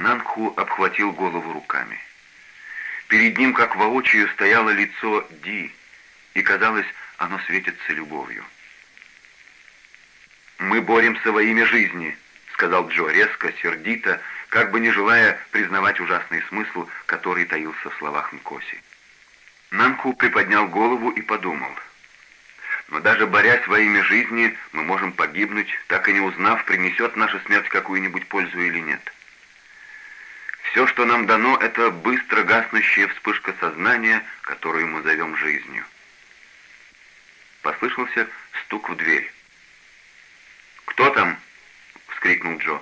Нанху обхватил голову руками. Перед ним, как воочию, стояло лицо Ди, и, казалось, оно светится любовью. «Мы боремся во имя жизни», — сказал Джо резко, сердито, как бы не желая признавать ужасный смысл, который таился в словах Нкоси. Нанку приподнял голову и подумал. «Но даже борясь во имя жизни, мы можем погибнуть, так и не узнав, принесет наша смерть какую-нибудь пользу или нет. Все, что нам дано, это быстро гаснущая вспышка сознания, которую мы зовем жизнью». Послышался стук в дверь. «Кто там?» — вскрикнул Джо.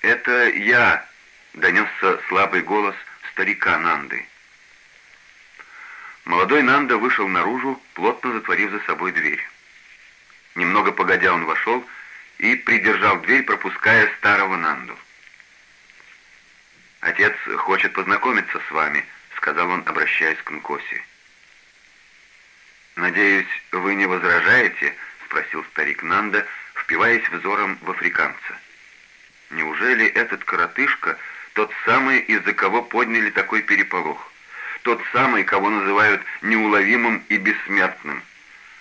«Это я!» — донесся слабый голос старика Нанды. Молодой Нанда вышел наружу, плотно затворив за собой дверь. Немного погодя он вошел и придержал дверь, пропуская старого Нанду. «Отец хочет познакомиться с вами», — сказал он, обращаясь к Нкоси. «Надеюсь, вы не возражаете?» — спросил старик Нанда, впиваясь взором в африканца. «Неужели этот коротышка тот самый, из-за кого подняли такой переполох? Тот самый, кого называют неуловимым и бессмертным?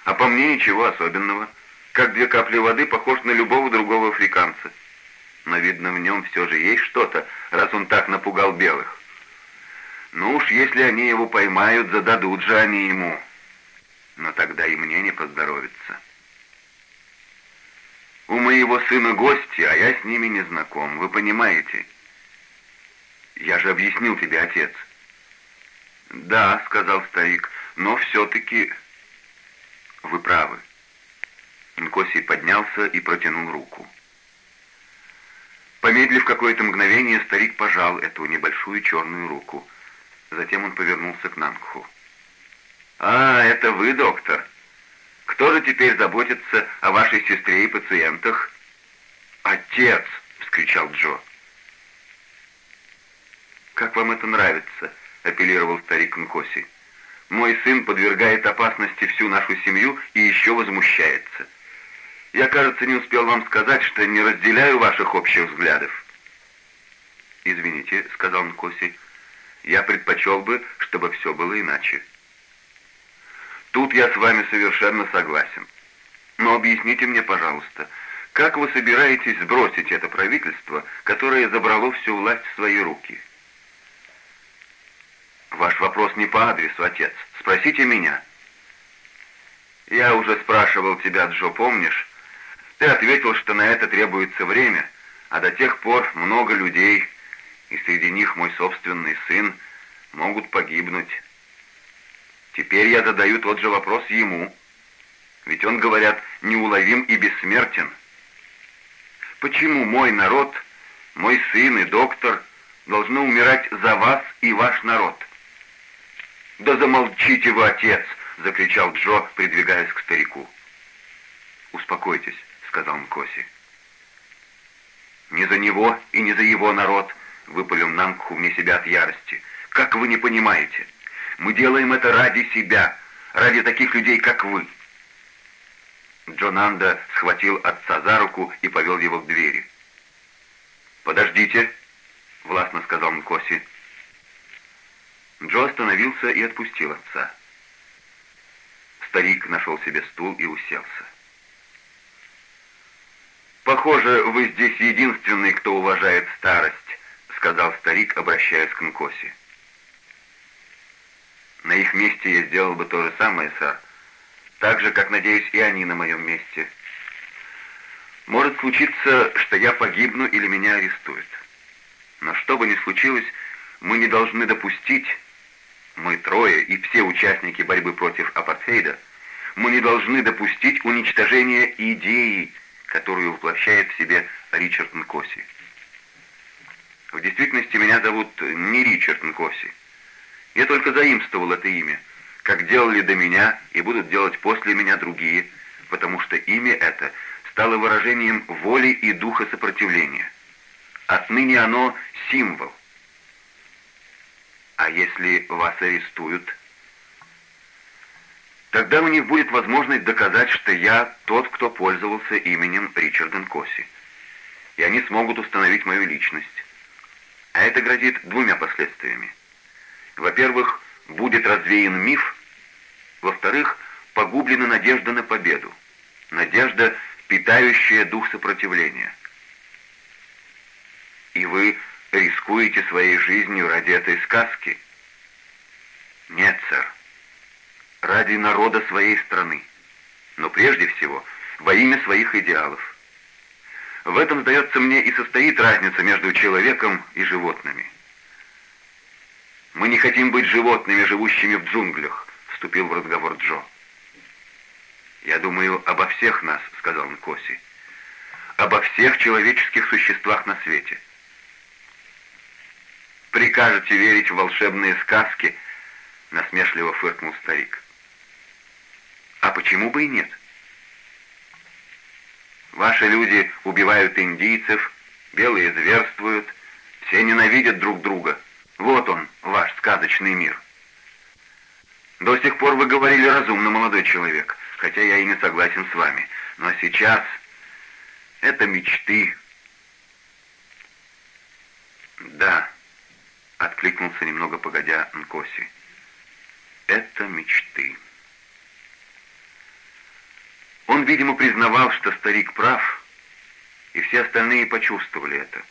А по мне ничего особенного. Как две капли воды похож на любого другого африканца. Но, видно, в нем все же есть что-то, раз он так напугал белых. Ну уж, если они его поймают, зададут же они ему» но тогда и мне не поздоровится. У моего сына гости, а я с ними не знаком, вы понимаете? Я же объяснил тебе, отец. Да, сказал старик, но все-таки... Вы правы. Нкоси поднялся и протянул руку. Помедлив какое-то мгновение, старик пожал эту небольшую черную руку. Затем он повернулся к Нангху. «А, это вы, доктор. Кто же теперь заботится о вашей сестре и пациентах?» «Отец!» — вскричал Джо. «Как вам это нравится?» — апеллировал старик Нкоси. «Мой сын подвергает опасности всю нашу семью и еще возмущается. Я, кажется, не успел вам сказать, что не разделяю ваших общих взглядов». «Извините», — сказал Нкоси, — «я предпочел бы, чтобы все было иначе». Тут я с вами совершенно согласен. Но объясните мне, пожалуйста, как вы собираетесь сбросить это правительство, которое забрало всю власть в свои руки? Ваш вопрос не по адресу, отец. Спросите меня. Я уже спрашивал тебя, Джо, помнишь? Ты ответил, что на это требуется время, а до тех пор много людей, и среди них мой собственный сын, могут погибнуть. Теперь я задаю тот же вопрос ему. Ведь он, говорят, неуловим и бессмертен. Почему мой народ, мой сын и доктор должны умирать за вас и ваш народ? «Да замолчите вы, отец!» — закричал Джо, придвигаясь к старику. «Успокойтесь», — сказал Мкоси. «Не за него и не за его народ», — выпалил Нангху вне себя от ярости. «Как вы не понимаете?» Мы делаем это ради себя, ради таких людей, как вы». Джонанда схватил отца за руку и повел его к двери. «Подождите», — властно сказал Мкоси. Джо остановился и отпустил отца. Старик нашел себе стул и уселся. «Похоже, вы здесь единственный, кто уважает старость», — сказал старик, обращаясь к Нкоси. На их месте я сделал бы то же самое, сэр. Так же, как, надеюсь, и они на моем месте. Может случиться, что я погибну или меня арестуют. Но что бы ни случилось, мы не должны допустить, мы трое и все участники борьбы против апартейда, мы не должны допустить уничтожения идеи, которую воплощает в себе Ричард Нкоси. В действительности меня зовут не Ричард Нкоси. Я только заимствовал это имя, как делали до меня и будут делать после меня другие, потому что имя это стало выражением воли и духа сопротивления. Отныне оно символ. А если вас арестуют, тогда у них будет возможность доказать, что я тот, кто пользовался именем Ричард Коси. и они смогут установить мою личность. А это грозит двумя последствиями. Во-первых, будет развеян миф, во-вторых, погублена надежда на победу, надежда, питающая дух сопротивления. И вы рискуете своей жизнью ради этой сказки? Нет, сэр. Ради народа своей страны. Но прежде всего, во имя своих идеалов. В этом, сдается мне, и состоит разница между человеком и животными. «Мы не хотим быть животными, живущими в джунглях», — вступил в разговор Джо. «Я думаю обо всех нас», — сказал Нкоси. «Обо всех человеческих существах на свете». «Прикажете верить в волшебные сказки?» — насмешливо фыркнул старик. «А почему бы и нет?» «Ваши люди убивают индийцев, белые зверствуют, все ненавидят друг друга. Вот он, ваш сказочный мир». «До сих пор вы говорили разумно, молодой человек, хотя я и не согласен с вами. Но сейчас это мечты». «Да», откликнулся немного погодя Нкоси. Это мечты. Он, видимо, признавал, что старик прав, и все остальные почувствовали это.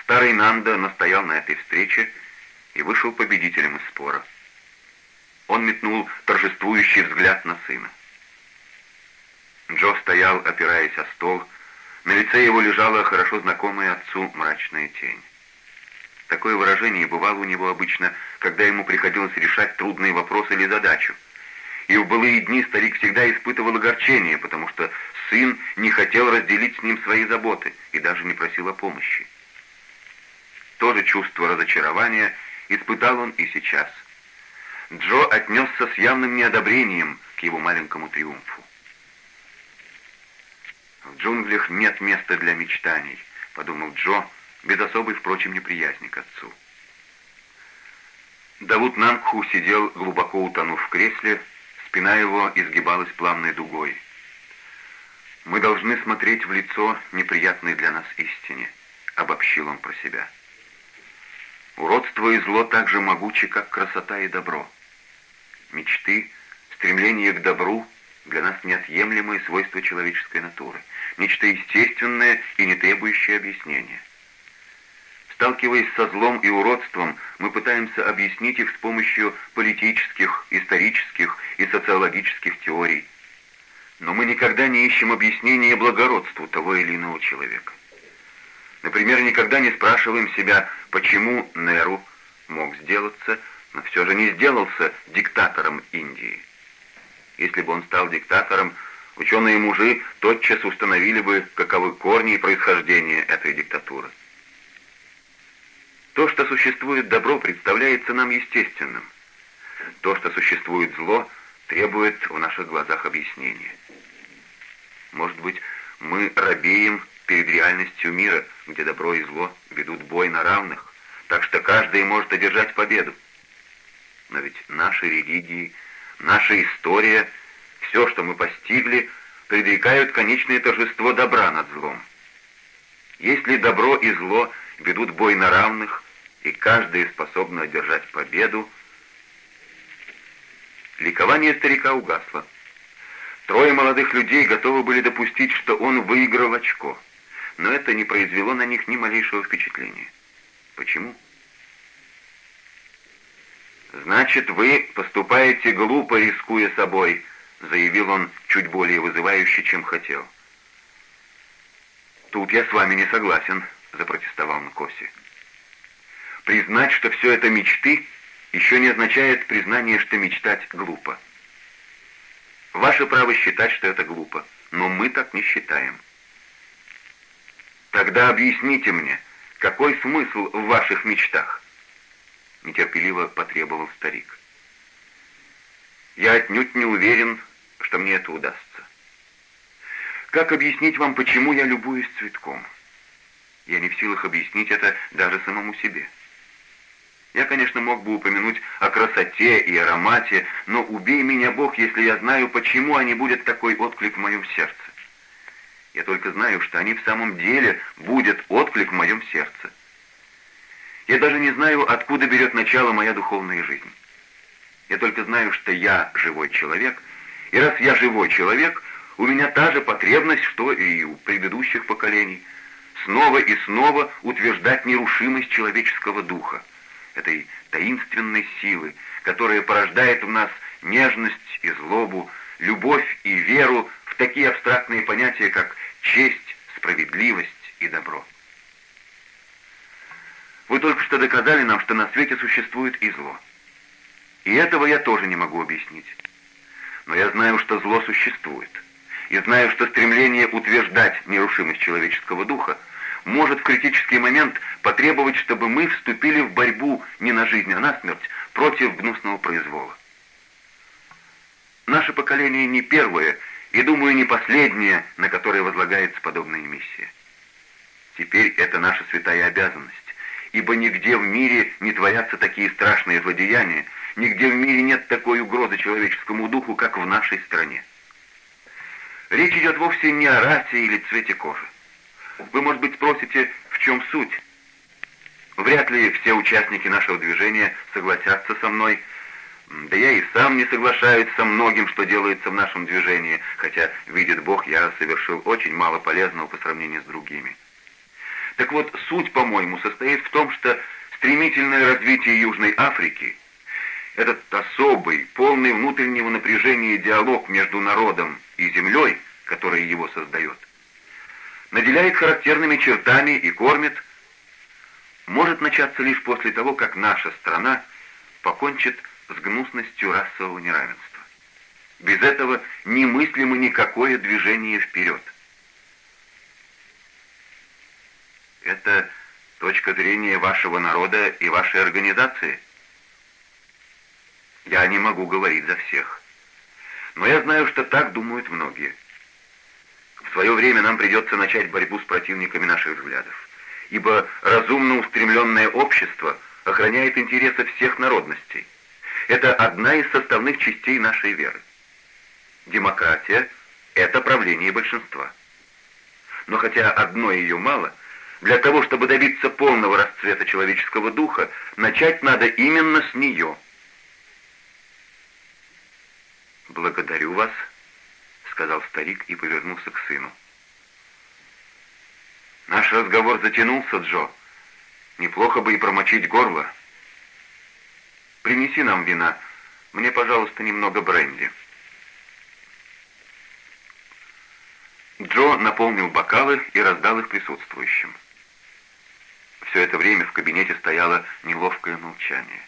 Старый Нанда настоял на этой встрече и вышел победителем из спора. Он метнул торжествующий взгляд на сына. Джо стоял, опираясь о стол. На лице его лежала хорошо знакомая отцу мрачная тень. Такое выражение бывало у него обычно, когда ему приходилось решать трудные вопросы или задачу. И в былые дни старик всегда испытывал огорчение, потому что сын не хотел разделить с ним свои заботы и даже не просил о помощи. То же чувство разочарования испытал он и сейчас. Джо отнесся с явным неодобрением к его маленькому триумфу. «В джунглях нет места для мечтаний», — подумал Джо, — без особой, впрочем, неприязни к отцу. Давуд Нангху сидел, глубоко утонув в кресле, спина его изгибалась плавной дугой. «Мы должны смотреть в лицо неприятной для нас истине», — обобщил он про себя. «Уродство и зло так же могучи, как красота и добро. Мечты, стремление к добру для нас неотъемлемые свойства человеческой натуры, нечто естественное и не требующее объяснения». Сталкиваясь со злом и уродством, мы пытаемся объяснить их с помощью политических, исторических и социологических теорий. Но мы никогда не ищем объяснения благородству того или иного человека. Например, никогда не спрашиваем себя, почему Неру мог сделаться, но все же не сделался диктатором Индии. Если бы он стал диктатором, ученые-мужи тотчас установили бы, каковы корни и происхождение этой диктатуры. То, что существует добро, представляется нам естественным. То, что существует зло, требует в наших глазах объяснения. Может быть, мы робеем перед реальностью мира, где добро и зло ведут бой на равных, так что каждый может одержать победу. Но ведь наши религии, наша история, все, что мы постигли, предрекают конечное торжество добра над злом. Если добро и зло ведут бой на равных, и каждый способен одержать победу. Ликование старика угасло. Трое молодых людей готовы были допустить, что он выиграл очко, но это не произвело на них ни малейшего впечатления. Почему? «Значит, вы поступаете глупо, рискуя собой», — заявил он чуть более вызывающе, чем хотел. «Тут я с вами не согласен», — запротестовал Нкоси. Признать, что все это мечты, еще не означает признание, что мечтать глупо. Ваше право считать, что это глупо, но мы так не считаем. Тогда объясните мне, какой смысл в ваших мечтах? Нетерпеливо потребовал старик. Я отнюдь не уверен, что мне это удастся. Как объяснить вам, почему я любуюсь цветком? Я не в силах объяснить это даже самому себе. Я, конечно, мог бы упомянуть о красоте и аромате, но убей меня, Бог, если я знаю, почему они будет такой отклик в моем сердце. Я только знаю, что они в самом деле будет отклик в моем сердце. Я даже не знаю, откуда берет начало моя духовная жизнь. Я только знаю, что я живой человек, и раз я живой человек, у меня та же потребность, что и у предыдущих поколений, снова и снова утверждать нерушимость человеческого духа, этой таинственной силы, которая порождает в нас нежность и злобу, любовь и веру в такие абстрактные понятия, как честь, справедливость и добро. Вы только что доказали нам, что на свете существует и зло. И этого я тоже не могу объяснить. Но я знаю, что зло существует. И знаю, что стремление утверждать нерушимость человеческого духа может в критический момент потребовать, чтобы мы вступили в борьбу не на жизнь, а на смерть против гнусного произвола. Наше поколение не первое и, думаю, не последнее, на которое возлагается подобная миссия. Теперь это наша святая обязанность, ибо нигде в мире не творятся такие страшные злодеяния, нигде в мире нет такой угрозы человеческому духу, как в нашей стране. Речь идет вовсе не о расе или цвете кожи. Вы, может быть, спросите, в чем суть? Вряд ли все участники нашего движения согласятся со мной, да я и сам не соглашаюсь со многим, что делается в нашем движении, хотя, видит Бог, я совершил очень мало полезного по сравнению с другими. Так вот, суть, по-моему, состоит в том, что стремительное развитие Южной Африки, этот особый, полный внутреннего напряжения диалог между народом и землей, который его создает, наделяет характерными чертами и кормит, может начаться лишь после того, как наша страна покончит с гнусностью расового неравенства. Без этого немыслимо никакое движение вперед. Это точка зрения вашего народа и вашей организации? Я не могу говорить за всех. Но я знаю, что так думают многие. В свое время нам придется начать борьбу с противниками наших взглядов, ибо разумно устремленное общество охраняет интересы всех народностей. Это одна из составных частей нашей веры. Демократия – это правление большинства. Но хотя одно ее мало, для того, чтобы добиться полного расцвета человеческого духа, начать надо именно с нее. «Благодарю вас», — сказал старик и повернулся к сыну. «Наш разговор затянулся, Джо. Неплохо бы и промочить горло». Принеси нам вина. Мне, пожалуйста, немного бренди». Джо наполнил бокалы и раздал их присутствующим. Все это время в кабинете стояло неловкое молчание.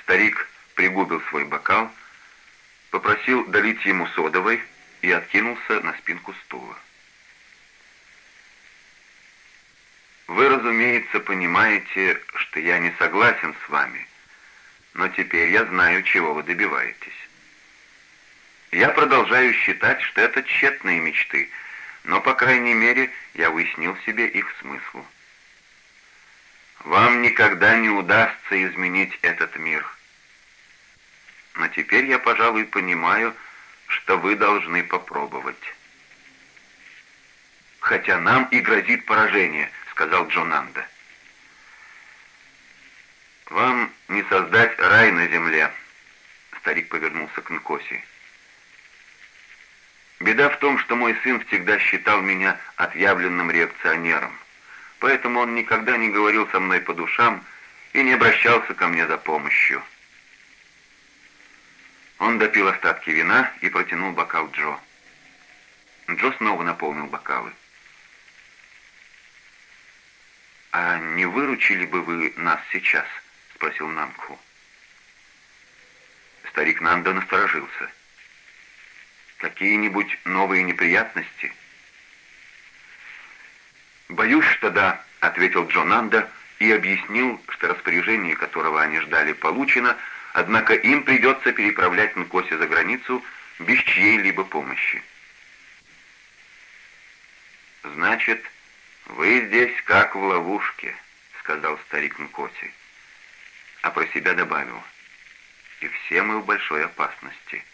Старик пригубил свой бокал, попросил долить ему содовой и откинулся на спинку стула. Вы, разумеется, понимаете, что я не согласен с вами, но теперь я знаю, чего вы добиваетесь. Я продолжаю считать, что это тщетные мечты, но, по крайней мере, я выяснил себе их смысл. Вам никогда не удастся изменить этот мир. Но теперь я, пожалуй, понимаю, что вы должны попробовать. Хотя нам и грозит поражение — сказал Джонанда. «Вам не создать рай на земле», — старик повернулся к Нкоси. «Беда в том, что мой сын всегда считал меня отъявленным реакционером, поэтому он никогда не говорил со мной по душам и не обращался ко мне за помощью». Он допил остатки вина и протянул бокал Джо. Джо снова наполнил бокалы. «А не выручили бы вы нас сейчас?» — спросил Намку. Старик Нанда насторожился. «Какие-нибудь новые неприятности?» «Боюсь, что да», — ответил Джон Нанда и объяснил, что распоряжение, которого они ждали, получено, однако им придется переправлять Нкоси за границу без чьей-либо помощи. «Значит, «Вы здесь как в ловушке», — сказал старик Нкоти, а про себя добавил. «И все мы в большой опасности.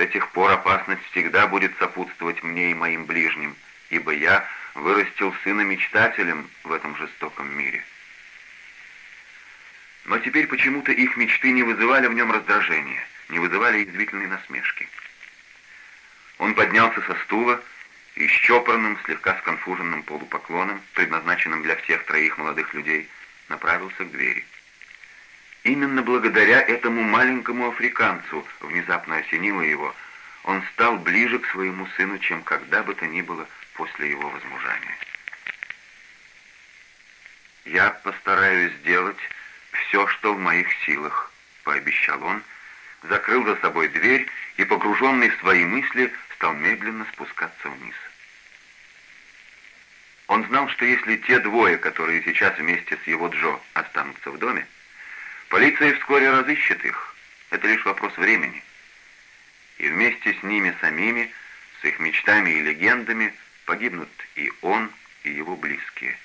этих пор опасность всегда будет сопутствовать мне и моим ближним, ибо я вырастил сына мечтателем в этом жестоком мире. Но теперь почему-то их мечты не вызывали в нем раздражения, не вызывали извительной насмешки. Он поднялся со стула и с чопорным, слегка сконфуженным полупоклоном, предназначенным для всех троих молодых людей, направился к двери. Именно благодаря этому маленькому африканцу внезапно осенило его, он стал ближе к своему сыну, чем когда бы то ни было после его возмужания. «Я постараюсь сделать все, что в моих силах», — пообещал он, закрыл за собой дверь и, погруженный в свои мысли, стал медленно спускаться вниз. Он знал, что если те двое, которые сейчас вместе с его Джо, останутся в доме, полиция вскоре разыщет их. Это лишь вопрос времени. И вместе с ними самими, с их мечтами и легендами, погибнут и он, и его близкие.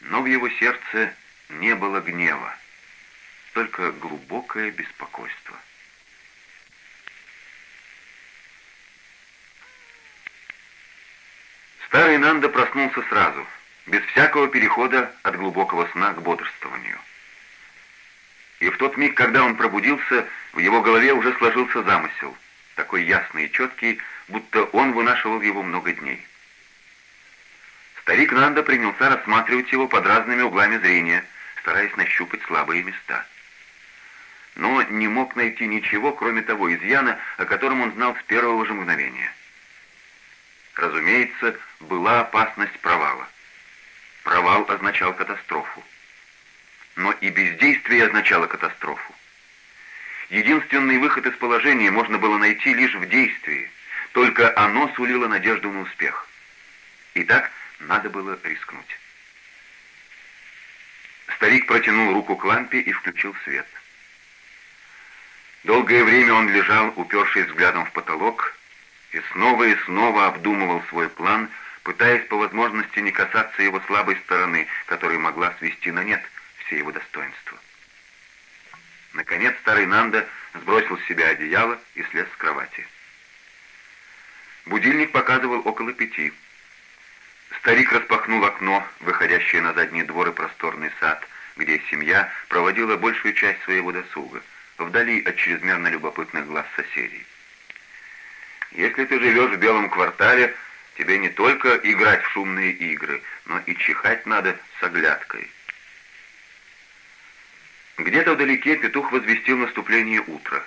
Но в его сердце не было гнева, только глубокое беспокойство. Старый Нанда проснулся сразу, без всякого перехода от глубокого сна к бодрствованию. И в тот миг, когда он пробудился, в его голове уже сложился замысел, такой ясный и четкий, будто он вынашивал его много дней. Старик Нанда принялся рассматривать его под разными углами зрения, стараясь нащупать слабые места. Но не мог найти ничего, кроме того изъяна, о котором он знал с первого же мгновения. Разумеется, была опасность провала. Провал означал катастрофу. Но и бездействие означало катастрофу. Единственный выход из положения можно было найти лишь в действии, только оно сулило надежду на успех. Итак, надо было рискнуть. Старик протянул руку к лампе и включил свет. Долгое время он лежал, упершись взглядом в потолок, и снова и снова обдумывал свой план, пытаясь по возможности не касаться его слабой стороны, которая могла свести на нет все его достоинства. Наконец старый Нанда сбросил с себя одеяло и слез с кровати. Будильник показывал около пяти. Старик распахнул окно, выходящее на задний двор и просторный сад, где семья проводила большую часть своего досуга, вдали от чрезмерно любопытных глаз соседей. Если ты живешь в белом квартале, тебе не только играть в шумные игры, но и чихать надо с оглядкой. Где-то вдалеке петух возвестил наступление утра.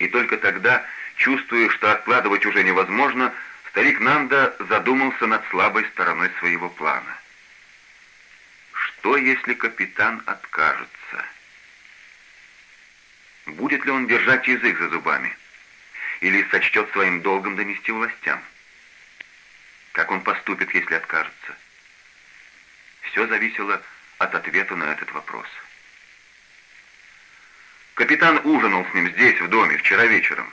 И только тогда Чувствуя, что откладывать уже невозможно, старик Нанда задумался над слабой стороной своего плана. Что, если капитан откажется? Будет ли он держать язык за зубами? Или сочтет своим долгом донести властям? Как он поступит, если откажется? Все зависело от ответа на этот вопрос. Капитан ужинал с ним здесь, в доме, вчера вечером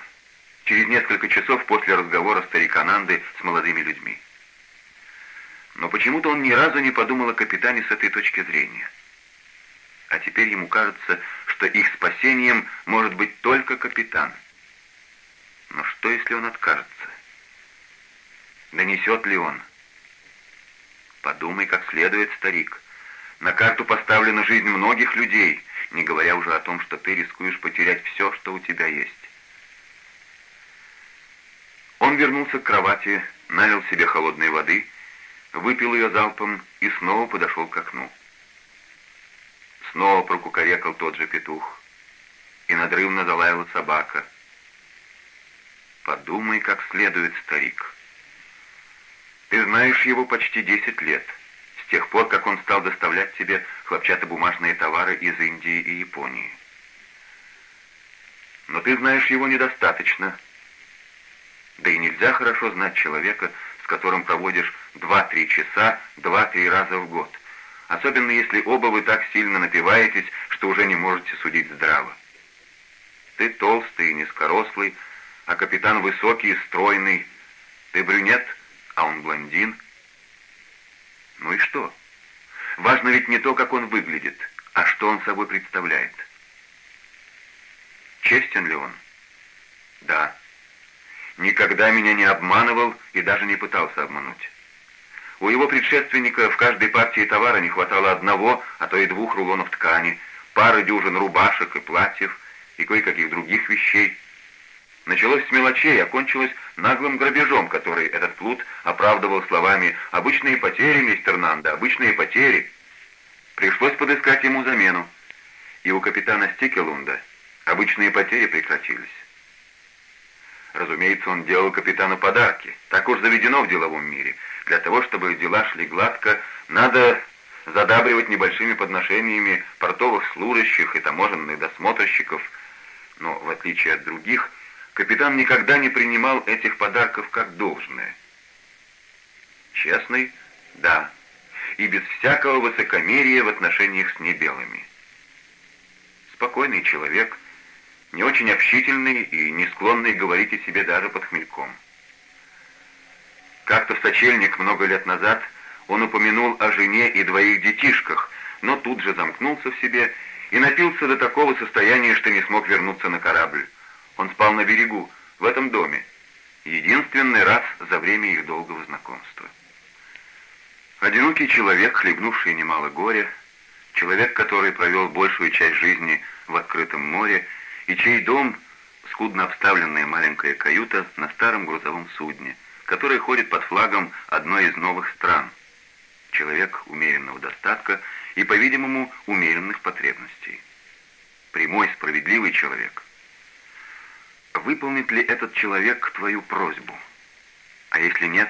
через несколько часов после разговора старика Нанды с молодыми людьми. Но почему-то он ни разу не подумал о капитане с этой точки зрения. А теперь ему кажется, что их спасением может быть только капитан. Но что, если он откажется? Донесет ли он? Подумай как следует, старик. На карту поставлена жизнь многих людей, не говоря уже о том, что ты рискуешь потерять все, что у тебя есть. Он вернулся к кровати, налил себе холодной воды, выпил ее залпом и снова подошел к окну. Снова прокукарекал тот же петух, и надрывно залаяла собака. «Подумай, как следует, старик. Ты знаешь его почти десять лет, с тех пор, как он стал доставлять тебе хлопчатобумажные товары из Индии и Японии. Но ты знаешь его недостаточно» Да и нельзя хорошо знать человека, с которым проводишь два-три часа, два-три раза в год. Особенно если оба вы так сильно напиваетесь, что уже не можете судить здраво. Ты толстый и низкорослый, а капитан высокий и стройный. Ты брюнет, а он блондин. Ну и что? Важно ведь не то, как он выглядит, а что он собой представляет. Честен ли он? Да. Никогда меня не обманывал и даже не пытался обмануть. У его предшественника в каждой партии товара не хватало одного, а то и двух рулонов ткани, пары дюжин рубашек и платьев и кое-каких других вещей. Началось с мелочей, окончилось наглым грабежом, который этот плут оправдывал словами «обычные потери, мистер Нанда, обычные потери». Пришлось подыскать ему замену, и у капитана Стикелунда обычные потери прекратились. Разумеется, он делал капитану подарки. Так уж заведено в деловом мире. Для того, чтобы дела шли гладко, надо задабривать небольшими подношениями портовых служащих и таможенных досмотрщиков. Но, в отличие от других, капитан никогда не принимал этих подарков как должное. Честный? Да. И без всякого высокомерия в отношениях с небелыми. Спокойный человек — не очень общительный и не склонный говорить о себе даже под хмельком. Как-то в сочельник много лет назад он упомянул о жене и двоих детишках, но тут же замкнулся в себе и напился до такого состояния, что не смог вернуться на корабль. Он спал на берегу, в этом доме, единственный раз за время их долгого знакомства. Одинокий человек, хлебнувший немало горя, человек, который провел большую часть жизни в открытом море, и чей дом — скудно обставленная маленькая каюта на старом грузовом судне, которое ходит под флагом одной из новых стран. Человек умеренного достатка и, по-видимому, умеренных потребностей. Прямой, справедливый человек. Выполнит ли этот человек твою просьбу? А если нет,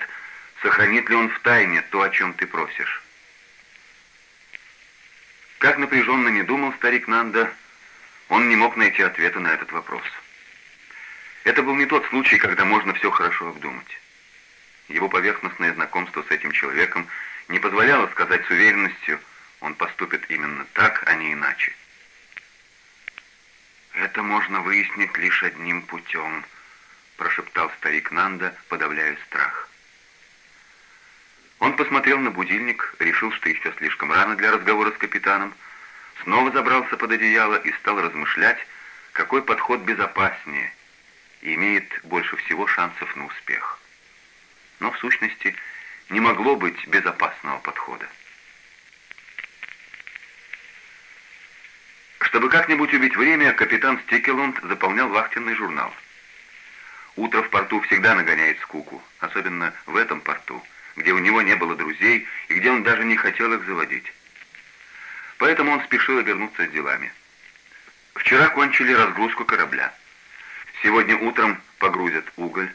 сохранит ли он в тайне то, о чем ты просишь? Как напряженно не думал старик Нанда, он не мог найти ответа на этот вопрос. Это был не тот случай, когда можно все хорошо обдумать. Его поверхностное знакомство с этим человеком не позволяло сказать с уверенностью, он поступит именно так, а не иначе. «Это можно выяснить лишь одним путем», — прошептал старик Нанда, подавляя страх. Он посмотрел на будильник, решил, что еще слишком рано для разговора с капитаном, — снова забрался под одеяло и стал размышлять, какой подход безопаснее и имеет больше всего шансов на успех. Но в сущности не могло быть безопасного подхода. Чтобы как-нибудь убить время, капитан Стикелунд заполнял вахтенный журнал. Утро в порту всегда нагоняет скуку, особенно в этом порту, где у него не было друзей и где он даже не хотел их заводить поэтому он спешил обернуться с делами. Вчера кончили разгрузку корабля. Сегодня утром погрузят уголь,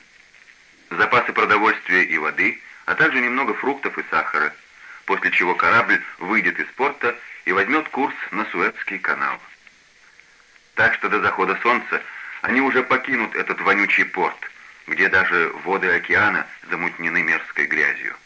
запасы продовольствия и воды, а также немного фруктов и сахара, после чего корабль выйдет из порта и возьмет курс на Суэцкий канал. Так что до захода солнца они уже покинут этот вонючий порт, где даже воды океана замутнены мерзкой грязью.